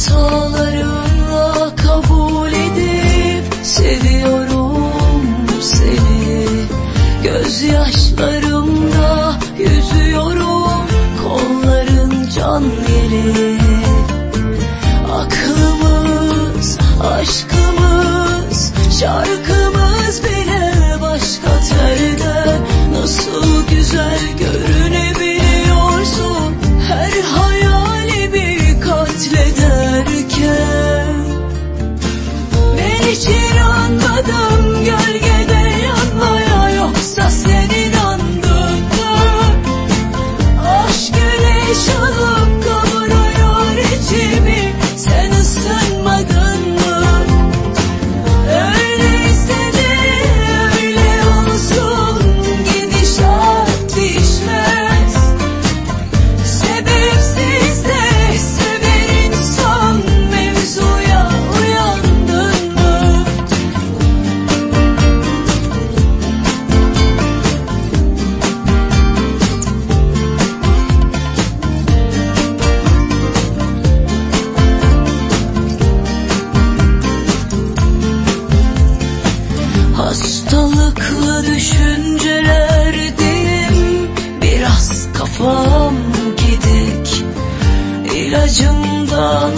Hatalarımla kabul edip seviyorum seni. Gözyaşlarımda yüzüyorum kolların can yeri. Aklımız, aşkımız, şarkımız bile başka terde. Nasıl güzel görünebiliyorsun Hastalıklı düşüncelerdeyim Biraz kafam gidik. İlacımdan